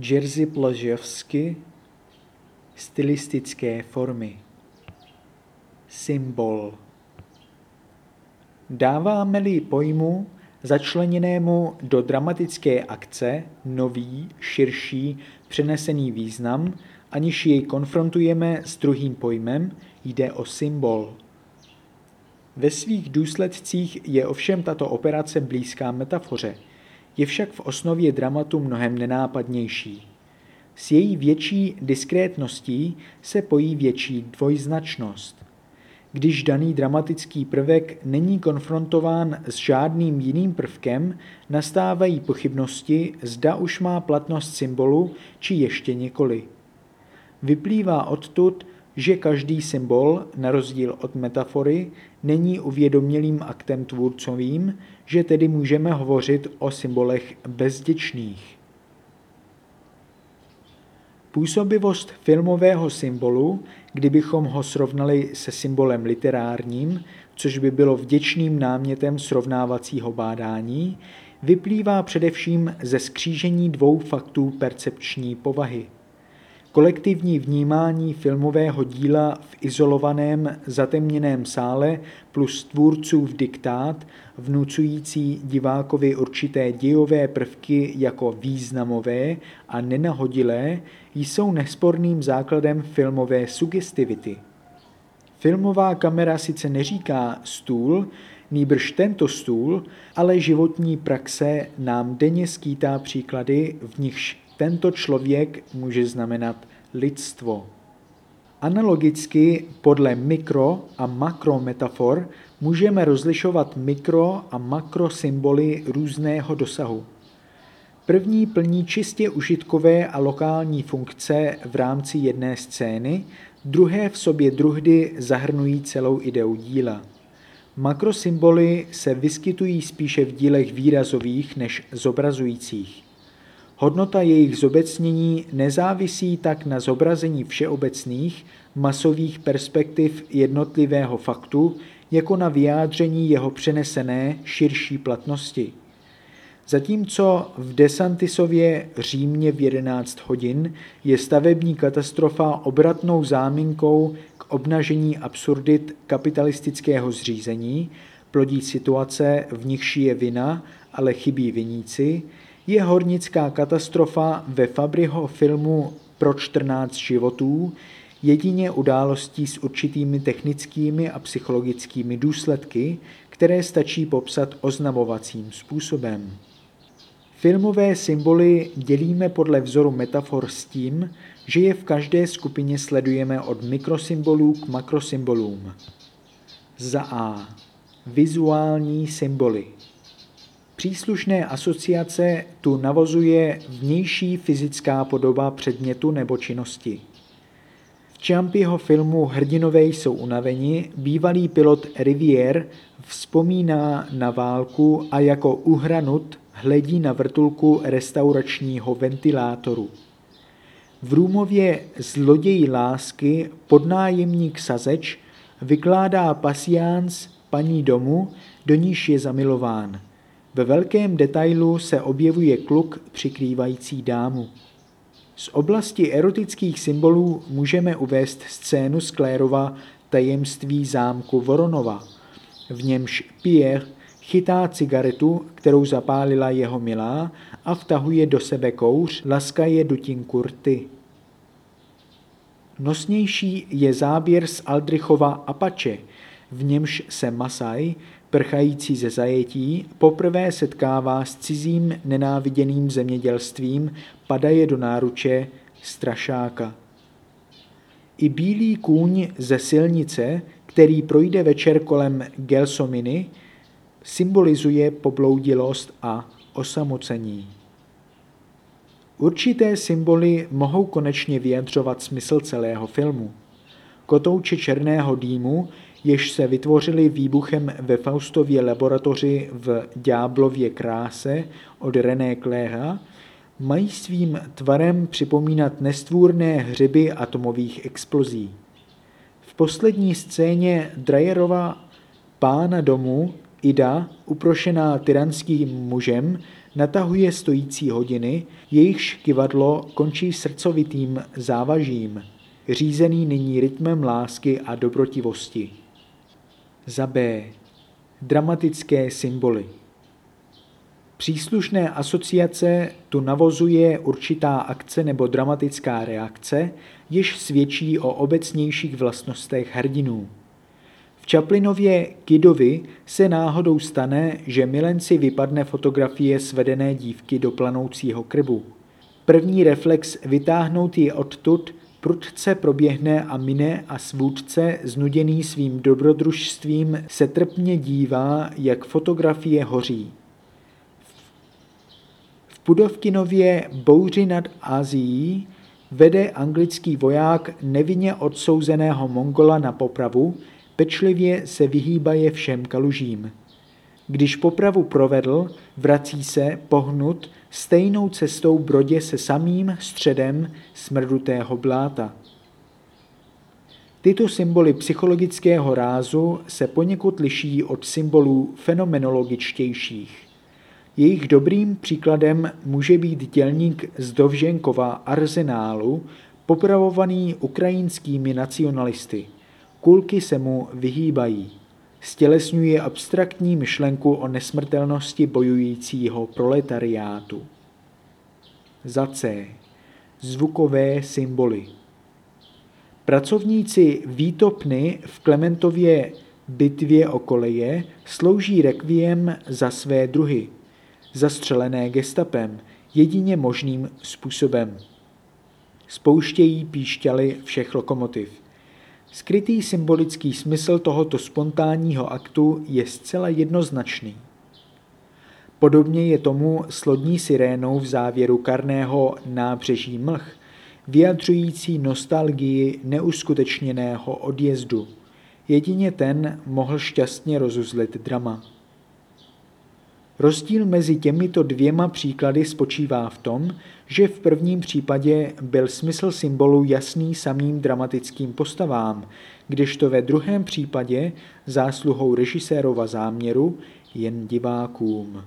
Jerzy Plaževsky Stylistické formy. Symbol. Dáváme-li pojmu začleněnému do dramatické akce nový, širší, přenesený význam, aniž jej konfrontujeme s druhým pojmem, jde o symbol. Ve svých důsledcích je ovšem tato operace blízká metafoře, je však v osnově dramatu mnohem nenápadnější. S její větší diskrétností se pojí větší dvojznačnost. Když daný dramatický prvek není konfrontován s žádným jiným prvkem, nastávají pochybnosti, zda už má platnost symbolu, či ještě nikoli. Vyplývá odtud, že každý symbol, na rozdíl od metafory, není uvědomělým aktem tvůrcovým, že tedy můžeme hovořit o symbolech bezděčných. Působivost filmového symbolu, kdybychom ho srovnali se symbolem literárním, což by bylo vděčným námětem srovnávacího bádání, vyplývá především ze skřížení dvou faktů percepční povahy – Kolektivní vnímání filmového díla v izolovaném, zatemněném sále plus tvůrcův diktát, vnucující divákovi určité dějové prvky jako významové a nenahodilé, jsou nesporným základem filmové sugestivity. Filmová kamera sice neříká stůl, nýbrž tento stůl, ale životní praxe nám denně skýtá příklady, v nichž tento člověk může znamenat lidstvo. Analogicky podle mikro a makro metafor můžeme rozlišovat mikro a makro symboly různého dosahu. První plní čistě užitkové a lokální funkce v rámci jedné scény, druhé v sobě druhdy zahrnují celou ideu díla. Makrosymboly se vyskytují spíše v dílech výrazových než zobrazujících. Hodnota jejich zobecnění nezávisí tak na zobrazení všeobecných, masových perspektiv jednotlivého faktu, jako na vyjádření jeho přenesené, širší platnosti. Zatímco v Desantisově Římě v 11 hodin je stavební katastrofa obratnou záminkou k obnažení absurdit kapitalistického zřízení, plodí situace, v nichž je vina, ale chybí viníci, je hornická katastrofa ve Fabriho filmu Pro 14 životů jedině událostí s určitými technickými a psychologickými důsledky, které stačí popsat oznamovacím způsobem. Filmové symboly dělíme podle vzoru metafor s tím, že je v každé skupině sledujeme od mikrosymbolů k makrosymbolům. Za A. Vizuální symboly. Příslušné asociace tu navozuje vnější fyzická podoba předmětu nebo činnosti. V Čampyho filmu Hrdinové jsou unaveni bývalý pilot Rivier vzpomíná na válku a jako uhranut hledí na vrtulku restauračního ventilátoru. V Růmově Zloděj lásky podnájemník Sazeč vykládá pasiáns paní domu, do níž je zamilován – ve velkém detailu se objevuje kluk přikrývající dámu. Z oblasti erotických symbolů můžeme uvést scénu z Klérova Tajemství zámku Voronova, v němž Pierre chytá cigaretu, kterou zapálila jeho milá a vtahuje do sebe kouř, laskaje dutinku rty. Nosnější je záběr z Aldrichova Apache, v němž se Masaj prchající ze zajetí, poprvé setkává s cizím nenáviděným zemědělstvím, padaje do náruče strašáka. I bílý kůň ze silnice, který projde večer kolem Gelsominy, symbolizuje pobloudilost a osamocení. Určité symboly mohou konečně vyjadřovat smysl celého filmu. Kotouče černého dýmu jež se vytvořily výbuchem ve Faustově laboratoři v Ďáblově kráse od René Claira, mají svým tvarem připomínat nestvůrné hřeby atomových explozí. V poslední scéně Drajerova pána domu Ida, uprošená tyranským mužem, natahuje stojící hodiny, jejichž kivadlo končí srdcovitým závažím, řízený nyní rytmem lásky a dobrotivosti. Za B. Dramatické symboly. Příslušné asociace tu navozuje určitá akce nebo dramatická reakce, jež svědčí o obecnějších vlastnostech hrdinů. V Chaplinově Kidovi se náhodou stane, že milenci vypadne fotografie svedené dívky do planoucího krbu. První reflex vytáhnout ji odtud prudce proběhne a mine a svůdce, znuděný svým dobrodružstvím, se trpně dívá, jak fotografie hoří. V Pudovkinově Bouři nad Azií vede anglický voják nevinně odsouzeného Mongola na popravu, pečlivě se vyhýbaje všem kalužím. Když popravu provedl, vrací se, pohnut, stejnou cestou brodě se samým středem smrdutého bláta. Tyto symboly psychologického rázu se poněkud liší od symbolů fenomenologičtějších. Jejich dobrým příkladem může být dělník z Dovženkova arzenálu, popravovaný ukrajinskými nacionalisty. Kulky se mu vyhýbají. Stělesňuje abstraktní myšlenku o nesmrtelnosti bojujícího proletariátu. Za C. Zvukové symboly. Pracovníci výtopny v Klementově bitvě o koleje slouží rekviem za své druhy – zastřelené gestapem jedině možným způsobem. Spouštějí píšťaly všech lokomotiv. Skrytý symbolický smysl tohoto spontánního aktu je zcela jednoznačný. Podobně je tomu s lodní sirénou v závěru karného nábřeží mlh, vyjadřující nostalgii neuskutečněného odjezdu. Jedině ten mohl šťastně rozuzlit drama. Rozdíl mezi těmito dvěma příklady spočívá v tom, že v prvním případě byl smysl symbolu jasný samým dramatickým postavám, kdežto ve druhém případě zásluhou režisérova záměru jen divákům.